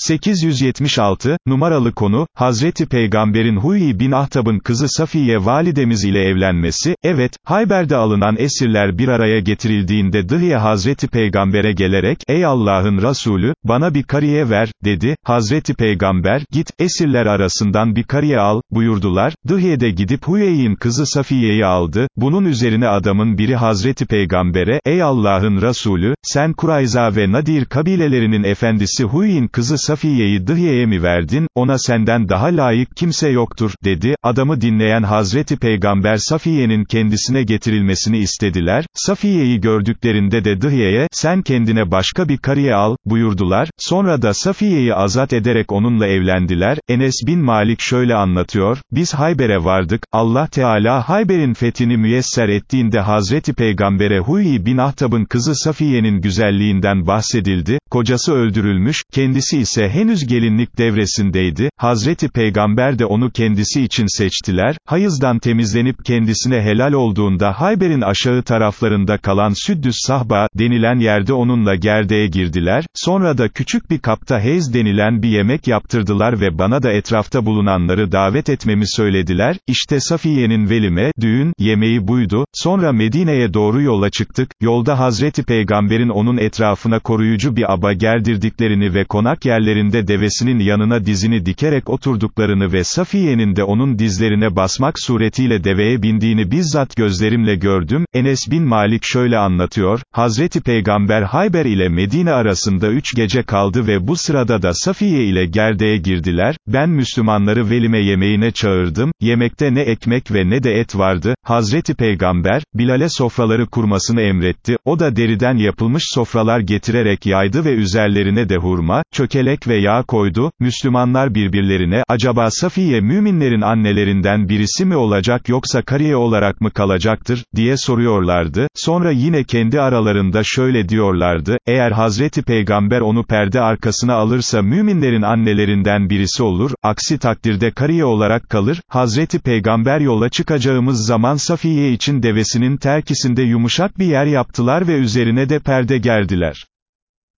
876, numaralı konu, Hazreti Peygamberin Huyi bin Ahtab'ın kızı Safiye validemiz ile evlenmesi, evet, Hayber'de alınan esirler bir araya getirildiğinde Dıhiye Hazreti Peygamber'e gelerek, ey Allah'ın Resulü, bana bir kariye ver, dedi, Hazreti Peygamber, git, esirler arasından bir kariye al, buyurdular, Dıhiye de gidip Huyey'in kızı Safiye'yi aldı, bunun üzerine adamın biri Hazreti Peygamber'e, ey Allah'ın Resulü, sen Kurayza ve Nadir kabilelerinin efendisi Huyey'in kızı Safiye'yi Dıhiye'ye mi verdin, ona senden daha layık kimse yoktur, dedi, adamı dinleyen Hazreti Peygamber Safiye'nin kendisine getirilmesini istediler, Safiye'yi gördüklerinde de Dıhiye'ye, sen kendine başka bir kariye al, buyurdular, sonra da Safiye'yi azat ederek onunla evlendiler, Enes bin Malik şöyle anlatıyor, biz Hayber'e vardık, Allah Teala Hayber'in fethini müyesser ettiğinde Hazreti Peygamber'e Huyi bin Ahtab'ın kızı Safiye'nin güzelliğinden bahsedildi, kocası öldürülmüş, kendisi ise henüz gelinlik devresindeydi, Hazreti Peygamber de onu kendisi için seçtiler, hayızdan temizlenip kendisine helal olduğunda Hayber'in aşağı taraflarında kalan Süddüs Sahba, denilen yerde onunla gerdeğe girdiler, sonra da küçük bir kapta heyz denilen bir yemek yaptırdılar ve bana da etrafta bulunanları davet etmemi söylediler, işte Safiye'nin velime, düğün, yemeği buydu, sonra Medine'ye doğru yola çıktık, yolda Hazreti Peygamber'in onun etrafına koruyucu bir aba gerdirdiklerini ve konak yerlerinde devesinin yanına dizini dikerek oturduklarını ve Safiye'nin de onun dizlerine basmak suretiyle deveye bindiğini bizzat gözlerimle gördüm, Enes bin Malik şöyle anlatıyor, Hazreti Peygamber Hayber ile Medine arasında üç gece kaldı ve bu sırada da Safiye ile gerdeğe girdiler, ben Müslümanları velime yemeğine çağırdım, yemekte ne ekmek ve ne de et vardı, Hazreti Peygamber, Bilal'e sofraları kurmasını emretti, o da deriden yapılmış sofralar getirerek yaydı ve üzerlerine de hurma, çökelek ve yağ koydu, Müslümanlar birbirlerine, acaba Safiye müminlerin annelerinden birisi mi olacak yoksa kariye olarak mı kalacaktır, diye soruyorlardı, sonra yine kendi aralarında şöyle diyorlardı, eğer Hazreti Peygamber onu perde arkasına alırsa müminlerin annelerinden birisi olur, aksi takdirde kariye olarak kalır, Hazreti Peygamber yola çıkacağımız zaman Safiye için devesinin terkisinde yumuşak bir yer yaptılar ve üzerine de perde gerdiler.